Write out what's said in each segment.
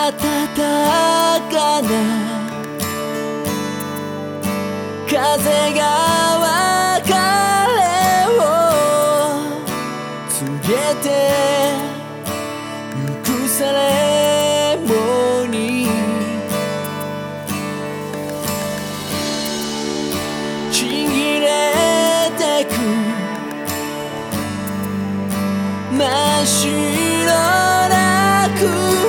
暖かな風が別れを告げてゆくされもに。ちぎれてく真っ白な空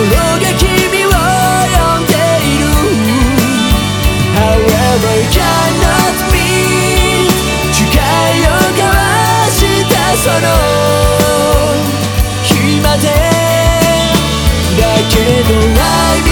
心が君を呼んでいる However cannot be 誓いを交わしたその日までだけど I